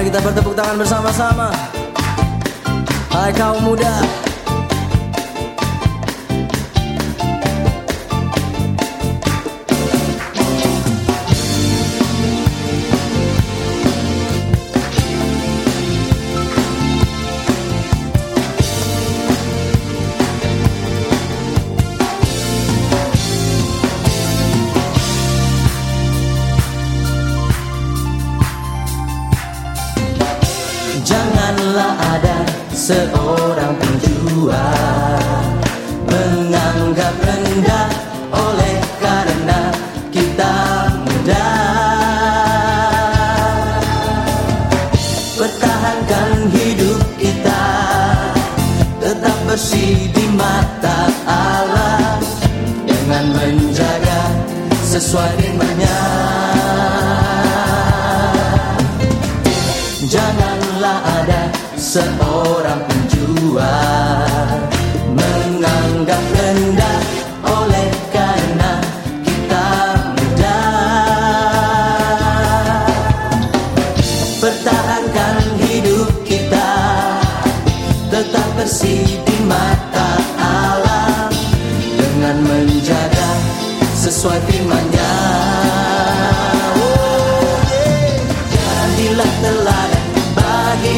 kita bertepuk tangan bersama-sama. Hai kaum muda Janganlah ada seorang penjual Menganggap rendah oleh karena kita muda. Pertahankan hidup kita Tetap bersih di mata Allah. Dengan menjaga sesuai firman-Nya ada seorang penjual. Menganggap rendah oleh karena kita muda. Pertahankan hidup kita Tetap bersih di mata Allah Dengan menjaga sesuai firman-Nya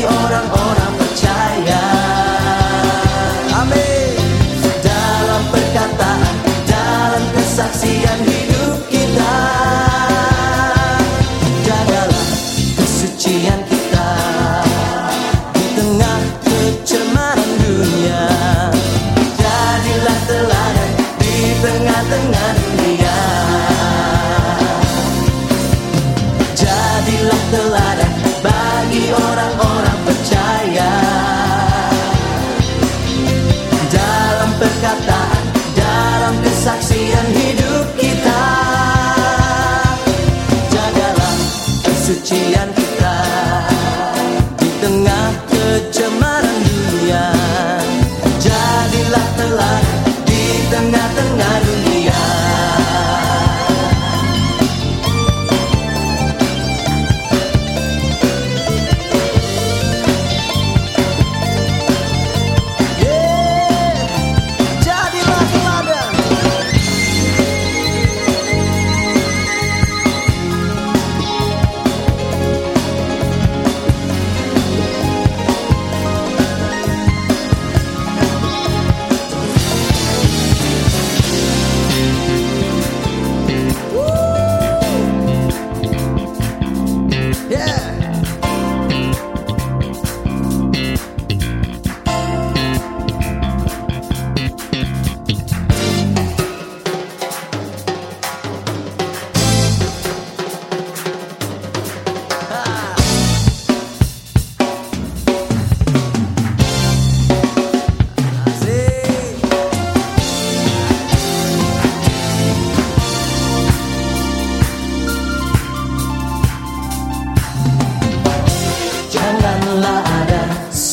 orang-orang percaya. Amin. Dalam perkataan, dalam kesaksian hidup kita Jagalah kesucian kita Perkataan, dalam kesaksian hidup kita. Jagalah kesucian kita Di tengah kecemaran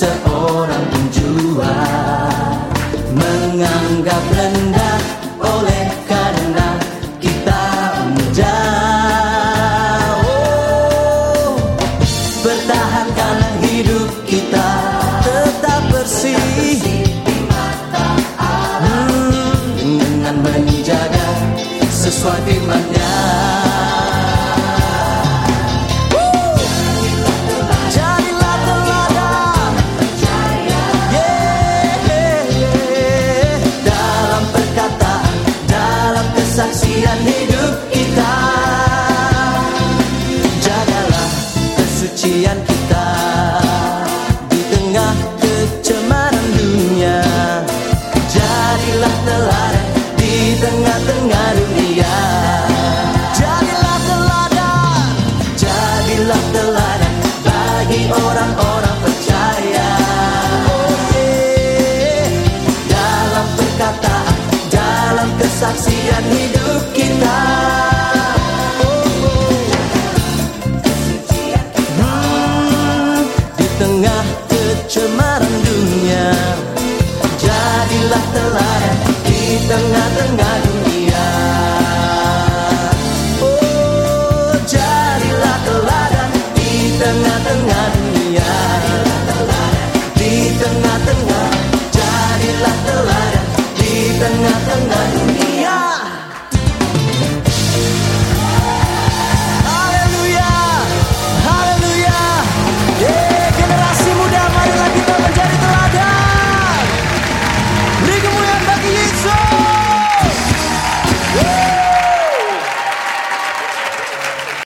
seorang penjual. Menganggap rendah oleh karena kita muda. Oh, Pertahankanlah hidup kita tetap bersih. Hmm, Dengan menjaga sesuai firman-Nya kesaksian tengah kecemaran dunia. Jadilah teladan di tengah-tengah dunia. Oh jadilah teladan di tengah-tengah dunia. Di tengah-tengah jadilah teladan di tengah-tengah